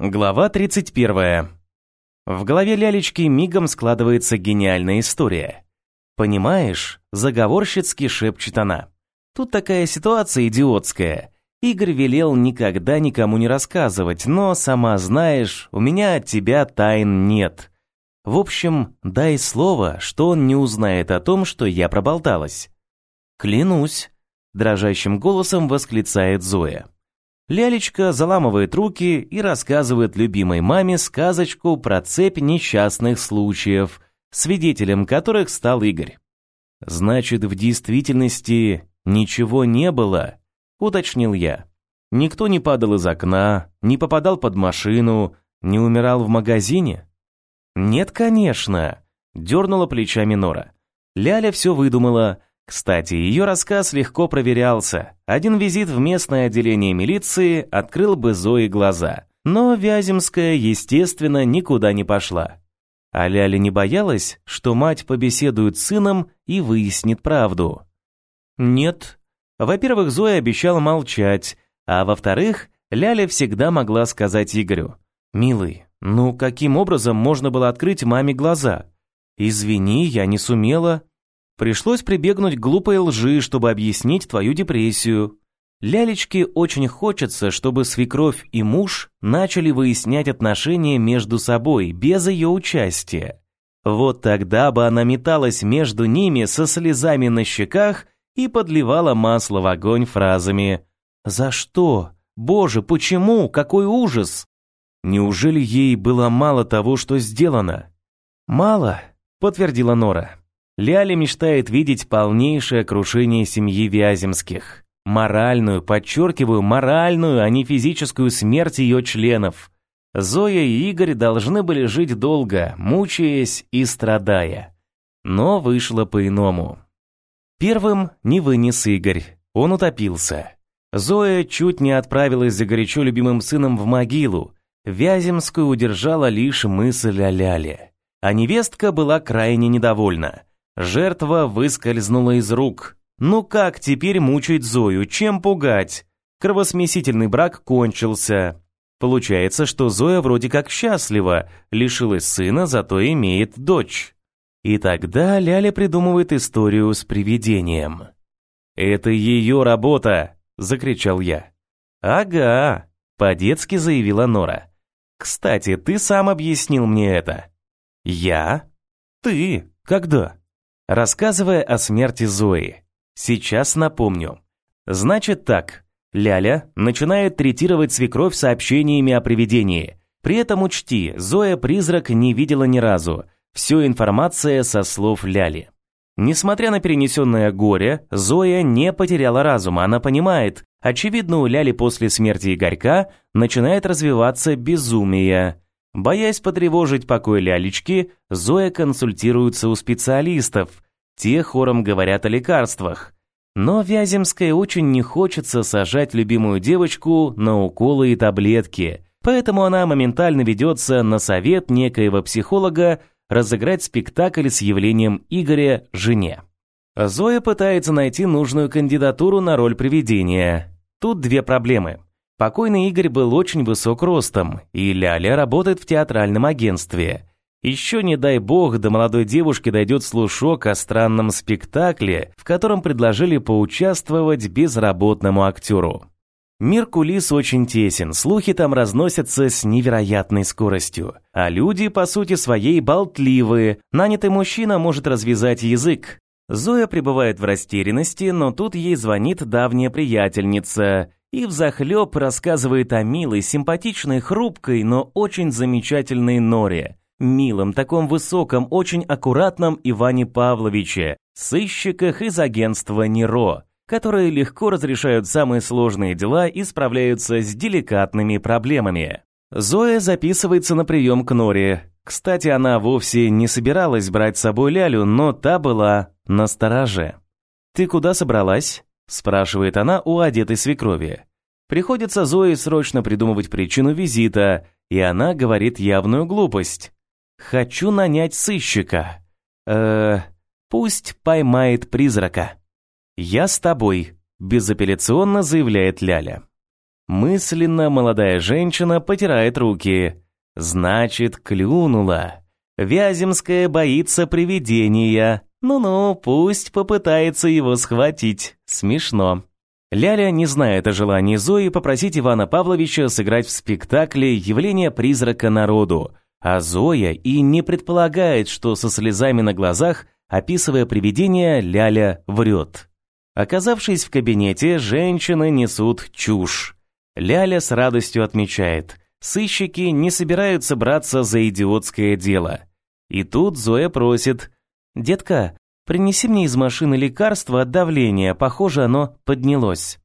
Глава 31. В голове Лялечки мигом складывается гениальная история. «Понимаешь?» – заговорщицки шепчет она. «Тут такая ситуация идиотская. Игорь велел никогда никому не рассказывать, но, сама знаешь, у меня от тебя тайн нет. В общем, дай слово, что он не узнает о том, что я проболталась». «Клянусь», – дрожащим голосом восклицает Зоя. Лялечка заламывает руки и рассказывает любимой маме сказочку про цепь несчастных случаев, свидетелем которых стал Игорь. «Значит, в действительности ничего не было», — уточнил я. «Никто не падал из окна, не попадал под машину, не умирал в магазине?» «Нет, конечно», — дернула плечами Нора. Ляля все выдумала, кстати, ее рассказ легко проверялся. Один визит в местное отделение милиции открыл бы Зои глаза. Но Вяземская, естественно, никуда не пошла. А Ляля не боялась, что мать побеседует с сыном и выяснит правду? Нет. Во-первых, Зоя обещала молчать, а во-вторых, Ляля всегда могла сказать Игорю, «Милый, ну каким образом можно было открыть маме глаза? Извини, я не сумела, Пришлось прибегнуть к глупой лжи, чтобы объяснить твою депрессию. Лялечке очень хочется, чтобы свекровь и муж начали выяснять отношения между собой без ее участия. Вот тогда бы она металась между ними со слезами на щеках и подливала масло в огонь фразами «За что? Боже, почему? Какой ужас!» Неужели ей было мало того, что сделано? «Мало», — подтвердила Нора. Ляля мечтает видеть полнейшее крушение семьи Вяземских. Моральную, подчеркиваю, моральную, а не физическую смерть ее членов. Зоя и Игорь должны были жить долго, мучаясь и страдая. Но вышло по-иному. Первым не вынес Игорь, он утопился. Зоя чуть не отправилась за горячо любимым сыном в могилу. Вяземскую удержала лишь мысль о Ляле. А невестка была крайне недовольна. Жертва выскользнула из рук. Ну как теперь мучить Зою, чем пугать? Кровосмесительный брак кончился. Получается, что Зоя вроде как счастлива, лишилась сына, зато имеет дочь. И тогда Ляля придумывает историю с привидением. «Это ее работа!» – закричал я. «Ага», – по-детски заявила Нора. «Кстати, ты сам объяснил мне это». «Я? Ты? Когда?» Рассказывая о смерти Зои. Сейчас напомню. Значит так, Ляля начинает третировать свекровь сообщениями о привидении. При этом учти, Зоя призрак не видела ни разу. Все информация со слов Ляли. Несмотря на перенесенное горе, Зоя не потеряла разума. Она понимает, очевидно, у Ляли после смерти Игорька начинает развиваться безумие. Боясь потревожить покой лялечки, Зоя консультируется у специалистов. Те хором говорят о лекарствах. Но Вяземской очень не хочется сажать любимую девочку на уколы и таблетки, поэтому она моментально ведется на совет некоего психолога разыграть спектакль с явлением Игоря жене. Зоя пытается найти нужную кандидатуру на роль привидения. Тут две проблемы. Покойный Игорь был очень высок ростом, и Ляля работает в театральном агентстве. Еще не дай бог до молодой девушки дойдет слушок о странном спектакле, в котором предложили поучаствовать безработному актеру. Мир кулис очень тесен, слухи там разносятся с невероятной скоростью. А люди, по сути своей, болтливые. Нанятый мужчина может развязать язык. Зоя пребывает в растерянности, но тут ей звонит давняя приятельница и взахлеб рассказывает о милой, симпатичной, хрупкой, но очень замечательной Норе, милом, таком высоком, очень аккуратном Иване Павловиче, сыщиках из агентства «Неро», которые легко разрешают самые сложные дела и справляются с деликатными проблемами. Зоя записывается на прием к Норе. Кстати, она вовсе не собиралась брать с собой Лялю, но та была на стороже. «Ты куда собралась?» спрашивает она у одетой свекрови. Приходится Зое срочно придумывать причину визита, и она говорит явную глупость. «Хочу нанять сыщика». «Э, пусть поймает призрака». «Я с тобой», – безапелляционно заявляет Ляля. Мысленно молодая женщина потирает руки. Значит, клюнула. Вяземская боится привидения. Ну-ну, пусть попытается его схватить. Смешно. Ляля не знает о желании Зои попросить Ивана Павловича сыграть в спектакле «Явление призрака народу», а Зоя и не предполагает, что со слезами на глазах, описывая привидение, Ляля врет. Оказавшись в кабинете, женщины несут чушь. Ляля с радостью отмечает, сыщики не собираются браться за идиотское дело. И тут Зоя просит, «Детка, принеси мне из машины лекарство от давления, похоже, оно поднялось».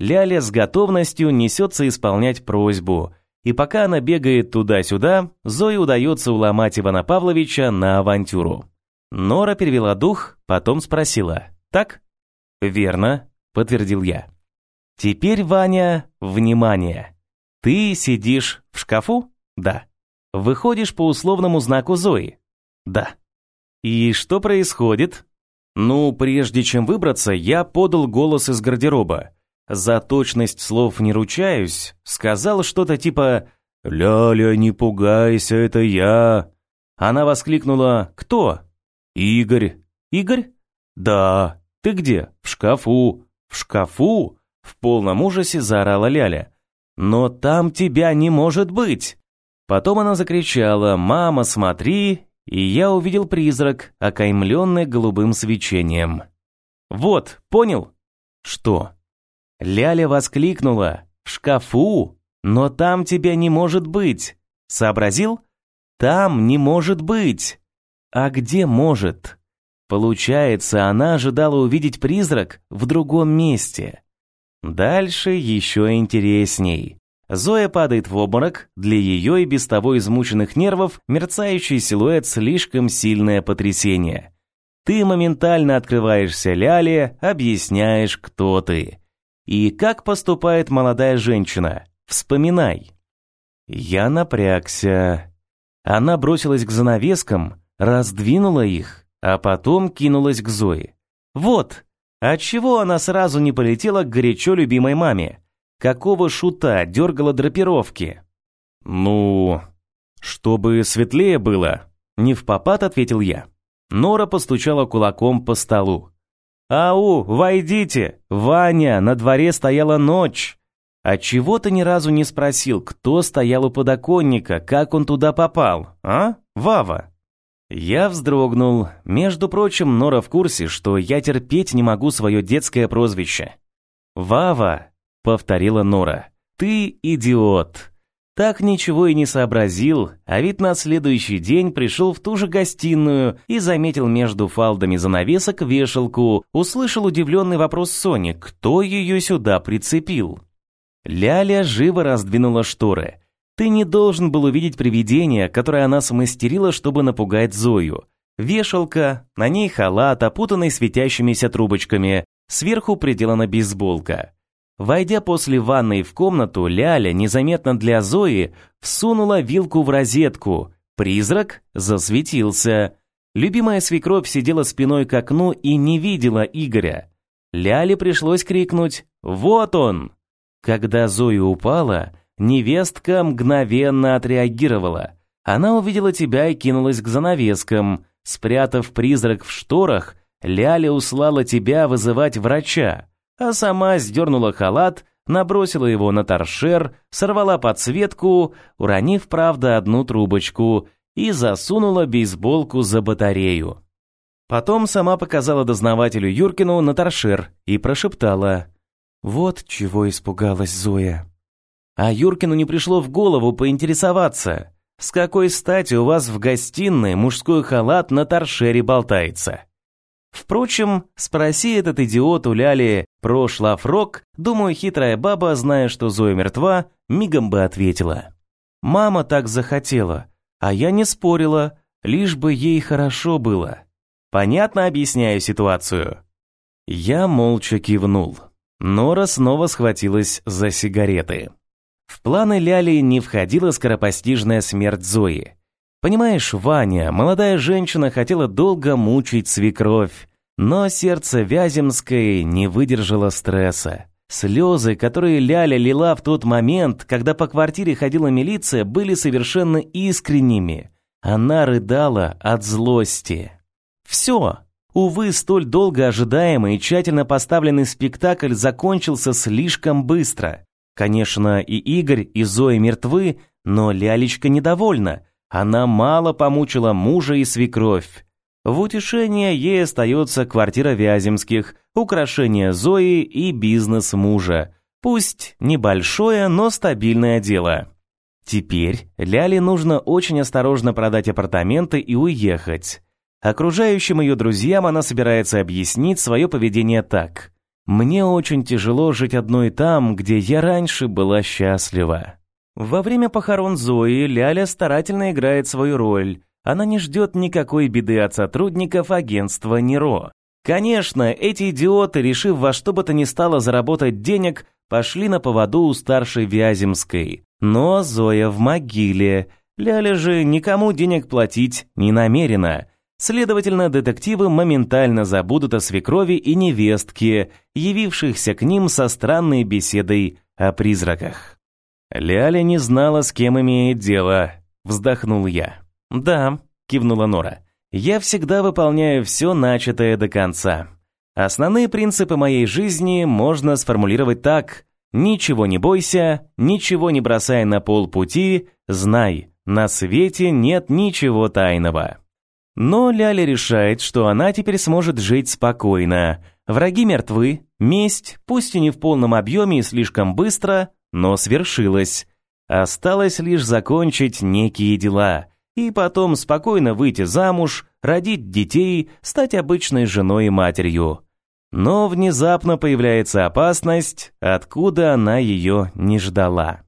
Ляля с готовностью несется исполнять просьбу – и пока она бегает туда-сюда, Зое удается уломать Ивана Павловича на авантюру. Нора перевела дух, потом спросила. «Так?» «Верно», — подтвердил я. «Теперь, Ваня, внимание. Ты сидишь в шкафу?» «Да». «Выходишь по условному знаку Зои?» «Да». «И что происходит?» «Ну, прежде чем выбраться, я подал голос из гардероба за точность слов не ручаюсь, сказал что-то типа «Ляля, не пугайся, это я». Она воскликнула «Кто?» «Игорь». «Игорь?» «Да». «Ты где?» «В шкафу». «В шкафу?» В полном ужасе заорала Ляля. «Но там тебя не может быть!» Потом она закричала «Мама, смотри!» И я увидел призрак, окаймленный голубым свечением. «Вот, понял?» «Что?» Ляля воскликнула. «В шкафу? Но там тебя не может быть!» Сообразил? «Там не может быть!» «А где может?» Получается, она ожидала увидеть призрак в другом месте. Дальше еще интересней. Зоя падает в обморок, для ее и без того измученных нервов мерцающий силуэт слишком сильное потрясение. Ты моментально открываешься Ляле, объясняешь, кто ты. И как поступает молодая женщина? Вспоминай. Я напрягся. Она бросилась к занавескам, раздвинула их, а потом кинулась к Зое. Вот, отчего она сразу не полетела к горячо любимой маме? Какого шута дергала драпировки? Ну, чтобы светлее было. Не в попад ответил я. Нора постучала кулаком по столу. «Ау, войдите! Ваня, на дворе стояла ночь!» «А чего ты ни разу не спросил, кто стоял у подоконника, как он туда попал, а, Вава?» Я вздрогнул. Между прочим, Нора в курсе, что я терпеть не могу свое детское прозвище. «Вава», — повторила Нора, — «ты идиот». Так ничего и не сообразил, а ведь на следующий день пришел в ту же гостиную и заметил между фалдами занавесок вешалку, услышал удивленный вопрос Сони, кто ее сюда прицепил. Ляля живо раздвинула шторы. Ты не должен был увидеть привидение, которое она смастерила, чтобы напугать Зою. Вешалка, на ней халат, опутанный светящимися трубочками, сверху приделана бейсболка. Войдя после ванной в комнату, Ляля, незаметно для Зои, всунула вилку в розетку. Призрак засветился. Любимая свекровь сидела спиной к окну и не видела Игоря. Ляле пришлось крикнуть «Вот он!». Когда Зоя упала, невестка мгновенно отреагировала. Она увидела тебя и кинулась к занавескам. Спрятав призрак в шторах, Ляля услала тебя вызывать врача а сама сдернула халат, набросила его на торшер, сорвала подсветку, уронив, правда, одну трубочку, и засунула бейсболку за батарею. Потом сама показала дознавателю Юркину на торшер и прошептала «Вот чего испугалась Зоя». А Юркину не пришло в голову поинтересоваться, с какой стати у вас в гостиной мужской халат на торшере болтается. Впрочем, спроси этот идиот у Ляли про шлафрок, думаю, хитрая баба, зная, что Зоя мертва, мигом бы ответила. Мама так захотела, а я не спорила, лишь бы ей хорошо было. Понятно объясняю ситуацию? Я молча кивнул. Нора снова схватилась за сигареты. В планы Ляли не входила скоропостижная смерть Зои. Понимаешь, Ваня, молодая женщина хотела долго мучить свекровь, но сердце Вяземской не выдержало стресса. Слезы, которые Ляля лила в тот момент, когда по квартире ходила милиция, были совершенно искренними. Она рыдала от злости. Все. Увы, столь долго ожидаемый и тщательно поставленный спектакль закончился слишком быстро. Конечно, и Игорь, и Зоя мертвы, но Лялечка недовольна. Она мало помучила мужа и свекровь. В утешение ей остается квартира Вяземских, украшение Зои и бизнес мужа. Пусть небольшое, но стабильное дело. Теперь Ляле нужно очень осторожно продать апартаменты и уехать. Окружающим ее друзьям она собирается объяснить свое поведение так. «Мне очень тяжело жить одной там, где я раньше была счастлива». Во время похорон Зои Ляля старательно играет свою роль. Она не ждет никакой беды от сотрудников агентства Неро. Конечно, эти идиоты, решив во что бы то ни стало заработать денег, пошли на поводу у старшей Вяземской. Но Зоя в могиле. Ляля же никому денег платить не намерена. Следовательно, детективы моментально забудут о свекрови и невестке, явившихся к ним со странной беседой о призраках. Ляля не знала, с кем имеет дело, вздохнул я. Да, кивнула Нора. Я всегда выполняю все начатое до конца. Основные принципы моей жизни можно сформулировать так: ничего не бойся, ничего не бросай на полпути, знай, на свете нет ничего тайного. Но Ляля решает, что она теперь сможет жить спокойно. Враги мертвы, месть, пусть и не в полном объеме и слишком быстро, но свершилось. Осталось лишь закончить некие дела и потом спокойно выйти замуж, родить детей, стать обычной женой и матерью. Но внезапно появляется опасность, откуда она ее не ждала.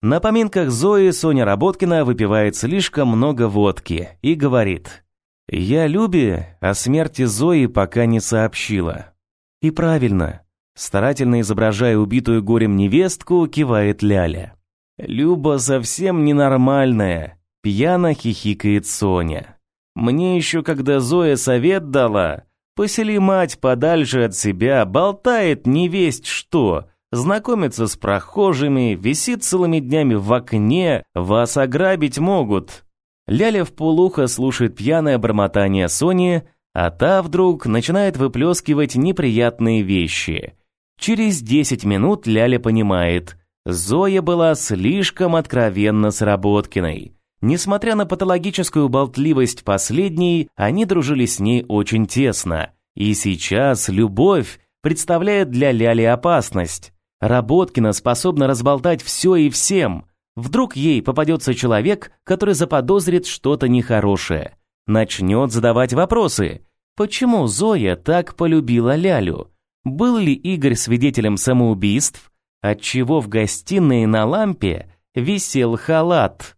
На поминках Зои Соня Работкина выпивает слишком много водки и говорит «Я Любе о смерти Зои пока не сообщила». И правильно, Старательно изображая убитую горем невестку, кивает Ляля. «Люба совсем ненормальная», — пьяно хихикает Соня. «Мне еще когда Зоя совет дала, посели мать подальше от себя, болтает невесть что, знакомится с прохожими, висит целыми днями в окне, вас ограбить могут». Ляля в полухо слушает пьяное бормотание Сони, а та вдруг начинает выплескивать неприятные вещи — Через 10 минут Ляля понимает, Зоя была слишком откровенна с Работкиной. Несмотря на патологическую болтливость последней, они дружили с ней очень тесно. И сейчас любовь представляет для Ляли опасность. Работкина способна разболтать все и всем. Вдруг ей попадется человек, который заподозрит что-то нехорошее. Начнет задавать вопросы. Почему Зоя так полюбила Лялю? Был ли Игорь свидетелем самоубийств, отчего в гостиной на лампе висел халат?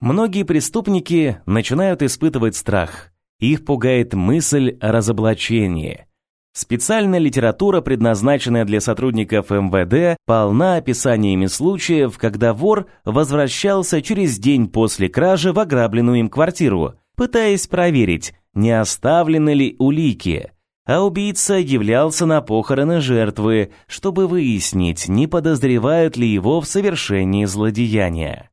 Многие преступники начинают испытывать страх. Их пугает мысль о разоблачении. Специальная литература, предназначенная для сотрудников МВД, полна описаниями случаев, когда вор возвращался через день после кражи в ограбленную им квартиру, пытаясь проверить, не оставлены ли улики а убийца являлся на похороны жертвы, чтобы выяснить, не подозревают ли его в совершении злодеяния.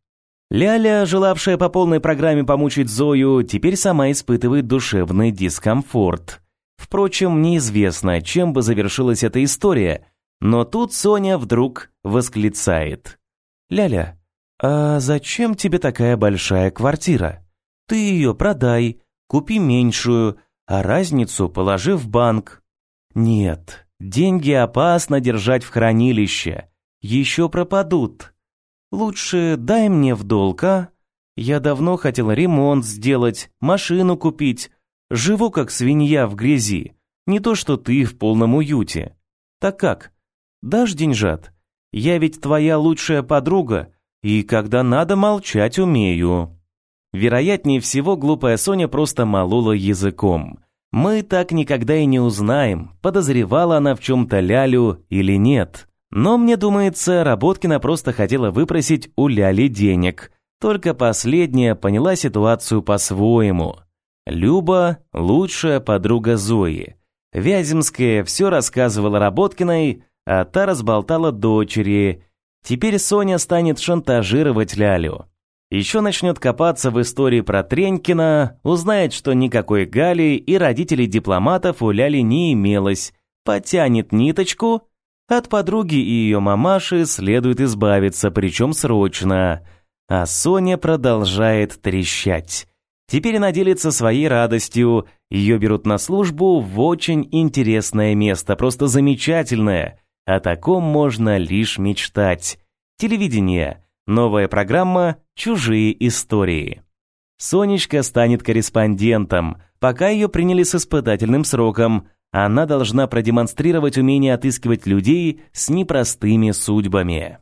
Ляля, желавшая по полной программе помучить Зою, теперь сама испытывает душевный дискомфорт. Впрочем, неизвестно, чем бы завершилась эта история, но тут Соня вдруг восклицает. «Ляля, а зачем тебе такая большая квартира? Ты ее продай, купи меньшую, а разницу положи в банк. Нет, деньги опасно держать в хранилище, еще пропадут. Лучше дай мне в долг, а? Я давно хотел ремонт сделать, машину купить. Живу как свинья в грязи, не то что ты в полном уюте. Так как? Дашь деньжат? Я ведь твоя лучшая подруга, и когда надо молчать умею. Вероятнее всего, глупая Соня просто молола языком. Мы так никогда и не узнаем, подозревала она в чем-то Лялю или нет. Но мне думается, Работкина просто хотела выпросить у Ляли денег. Только последняя поняла ситуацию по-своему. Люба – лучшая подруга Зои. Вяземская все рассказывала Работкиной, а та разболтала дочери. Теперь Соня станет шантажировать Лялю. Еще начнет копаться в истории про Тренькина, узнает, что никакой Гали и родителей дипломатов у Ляли не имелось, потянет ниточку. От подруги и ее мамаши следует избавиться, причем срочно. А Соня продолжает трещать. Теперь она делится своей радостью. Ее берут на службу в очень интересное место, просто замечательное. О таком можно лишь мечтать. Телевидение. Новая программа «Чужие истории». Сонечка станет корреспондентом. Пока ее приняли с испытательным сроком, она должна продемонстрировать умение отыскивать людей с непростыми судьбами.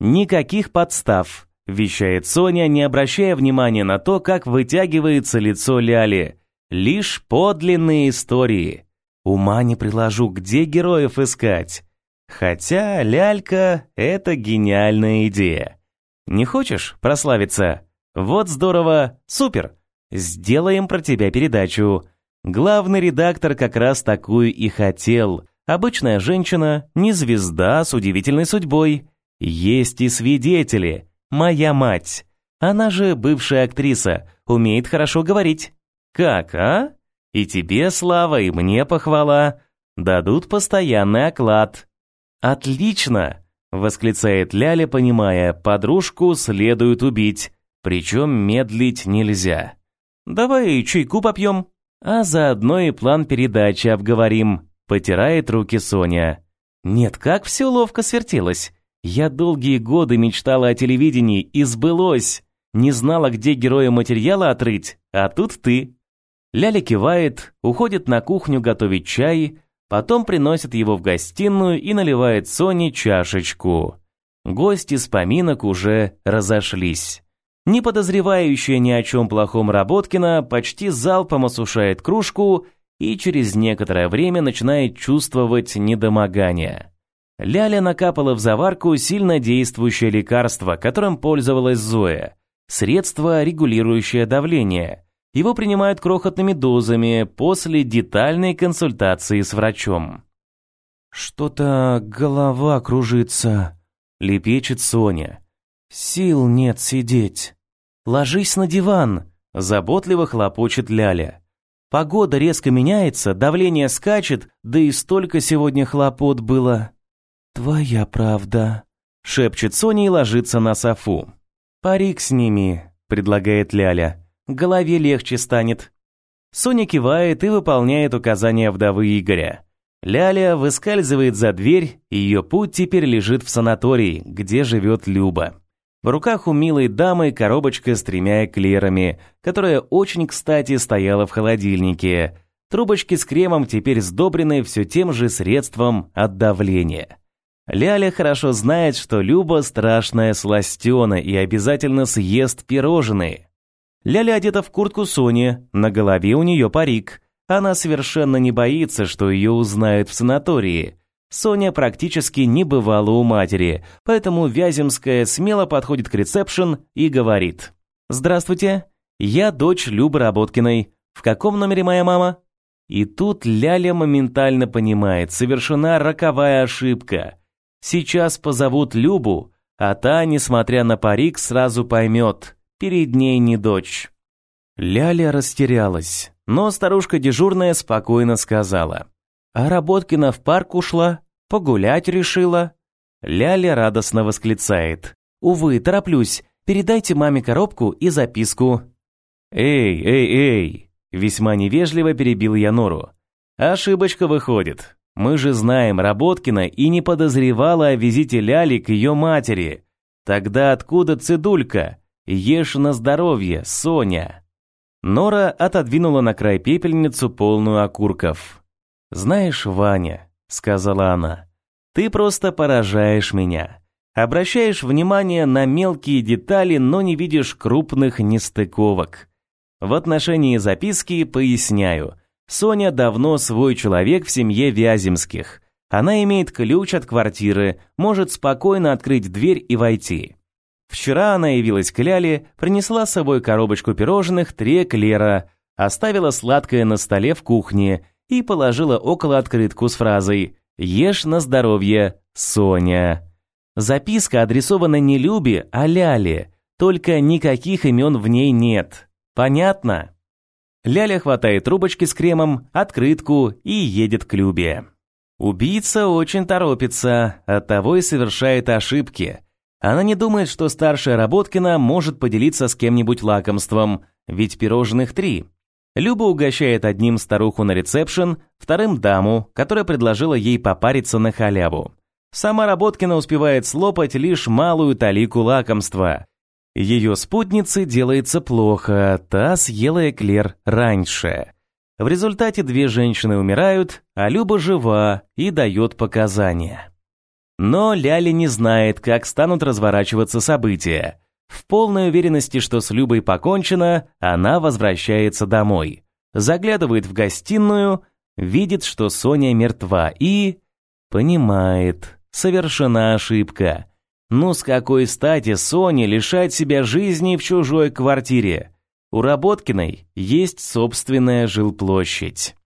Никаких подстав, вещает Соня, не обращая внимания на то, как вытягивается лицо Ляли. Лишь подлинные истории. Ума не приложу, где героев искать. Хотя лялька — это гениальная идея. Не хочешь прославиться? Вот здорово, супер. Сделаем про тебя передачу. Главный редактор как раз такую и хотел. Обычная женщина, не звезда с удивительной судьбой. Есть и свидетели. Моя мать. Она же бывшая актриса, умеет хорошо говорить. Как, а? И тебе слава, и мне похвала. Дадут постоянный оклад. Отлично, восклицает Ляля, понимая, подружку следует убить, причем медлить нельзя. Давай чайку попьем, а заодно и план передачи обговорим. Потирает руки Соня. Нет, как все ловко свертелось. Я долгие годы мечтала о телевидении, и сбылось. Не знала, где героя материала отрыть, а тут ты. Ляля кивает, уходит на кухню готовить чай, Потом приносит его в гостиную и наливает Соне чашечку. Гости с поминок уже разошлись. Не подозревающая ни о чем плохом Работкина почти залпом осушает кружку и через некоторое время начинает чувствовать недомогание. Ляля накапала в заварку сильно действующее лекарство, которым пользовалась Зоя. Средство, регулирующее давление. Его принимают крохотными дозами после детальной консультации с врачом. «Что-то голова кружится», — лепечет Соня. «Сил нет сидеть». «Ложись на диван», — заботливо хлопочет Ляля. «Погода резко меняется, давление скачет, да и столько сегодня хлопот было». «Твоя правда», — шепчет Соня и ложится на софу. «Парик сними», — предлагает Ляля голове легче станет. Соня кивает и выполняет указания вдовы Игоря. Ляля выскальзывает за дверь, и ее путь теперь лежит в санатории, где живет Люба. В руках у милой дамы коробочка с тремя эклерами, которая очень кстати стояла в холодильнике. Трубочки с кремом теперь сдобрены все тем же средством от давления. Ляля хорошо знает, что Люба страшная сластена и обязательно съест пирожные. Ляля одета в куртку Сони, на голове у нее парик. Она совершенно не боится, что ее узнают в санатории. Соня практически не бывала у матери, поэтому Вяземская смело подходит к ресепшн и говорит. «Здравствуйте, я дочь Любы Работкиной. В каком номере моя мама?» И тут Ляля моментально понимает, совершена роковая ошибка. Сейчас позовут Любу, а та, несмотря на парик, сразу поймет – перед ней не дочь. Ляля растерялась, но старушка дежурная спокойно сказала. А Работкина в парк ушла, погулять решила. Ляля радостно восклицает. «Увы, тороплюсь, передайте маме коробку и записку». «Эй, эй, эй!» Весьма невежливо перебил я Нору. «Ошибочка выходит. Мы же знаем Работкина и не подозревала о визите Ляли к ее матери. Тогда откуда цедулька? Ешь на здоровье, Соня!» Нора отодвинула на край пепельницу, полную окурков. «Знаешь, Ваня», — сказала она, — «ты просто поражаешь меня. Обращаешь внимание на мелкие детали, но не видишь крупных нестыковок. В отношении записки поясняю. Соня давно свой человек в семье Вяземских. Она имеет ключ от квартиры, может спокойно открыть дверь и войти. Вчера она явилась к Ляле, принесла с собой коробочку пирожных, три эклера, оставила сладкое на столе в кухне и положила около открытку с фразой Ешь на здоровье, Соня. Записка адресована не Любе, а Ляле, только никаких имен в ней нет. Понятно? Ляля хватает трубочки с кремом, открытку и едет к Любе. Убийца очень торопится, оттого и совершает ошибки. Она не думает, что старшая Работкина может поделиться с кем-нибудь лакомством, ведь пирожных три. Люба угощает одним старуху на ресепшн, вторым даму, которая предложила ей попариться на халяву. Сама Работкина успевает слопать лишь малую талику лакомства. Ее спутнице делается плохо, та съела эклер раньше. В результате две женщины умирают, а Люба жива и дает показания. Но Ляля не знает, как станут разворачиваться события. В полной уверенности, что с Любой покончено, она возвращается домой. Заглядывает в гостиную, видит, что Соня мертва и... Понимает, совершена ошибка. Ну с какой стати Соне лишать себя жизни в чужой квартире? У Работкиной есть собственная жилплощадь.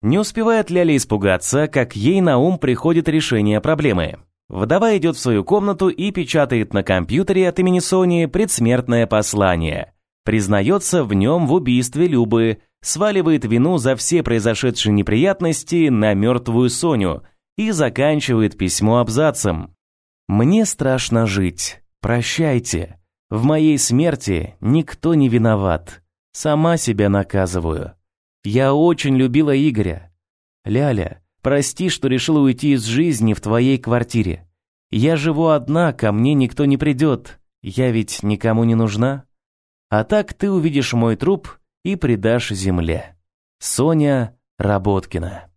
Не успевает Ляля испугаться, как ей на ум приходит решение проблемы. Вдова идет в свою комнату и печатает на компьютере от имени Сони предсмертное послание. Признается в нем в убийстве Любы, сваливает вину за все произошедшие неприятности на мертвую Соню и заканчивает письмо абзацем. «Мне страшно жить. Прощайте. В моей смерти никто не виноват. Сама себя наказываю. Я очень любила Игоря. Ляля, Прости, что решила уйти из жизни в твоей квартире. Я живу одна, ко мне никто не придет. Я ведь никому не нужна. А так ты увидишь мой труп и предашь земле. Соня Работкина.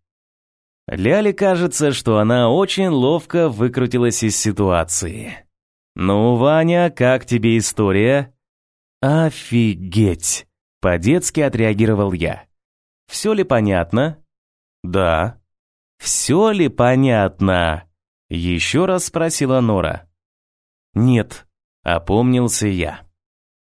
Ляле кажется, что она очень ловко выкрутилась из ситуации. «Ну, Ваня, как тебе история?» «Офигеть!» — по-детски отреагировал я. «Все ли понятно?» «Да». «Все ли понятно?» — еще раз спросила Нора. «Нет», — опомнился я.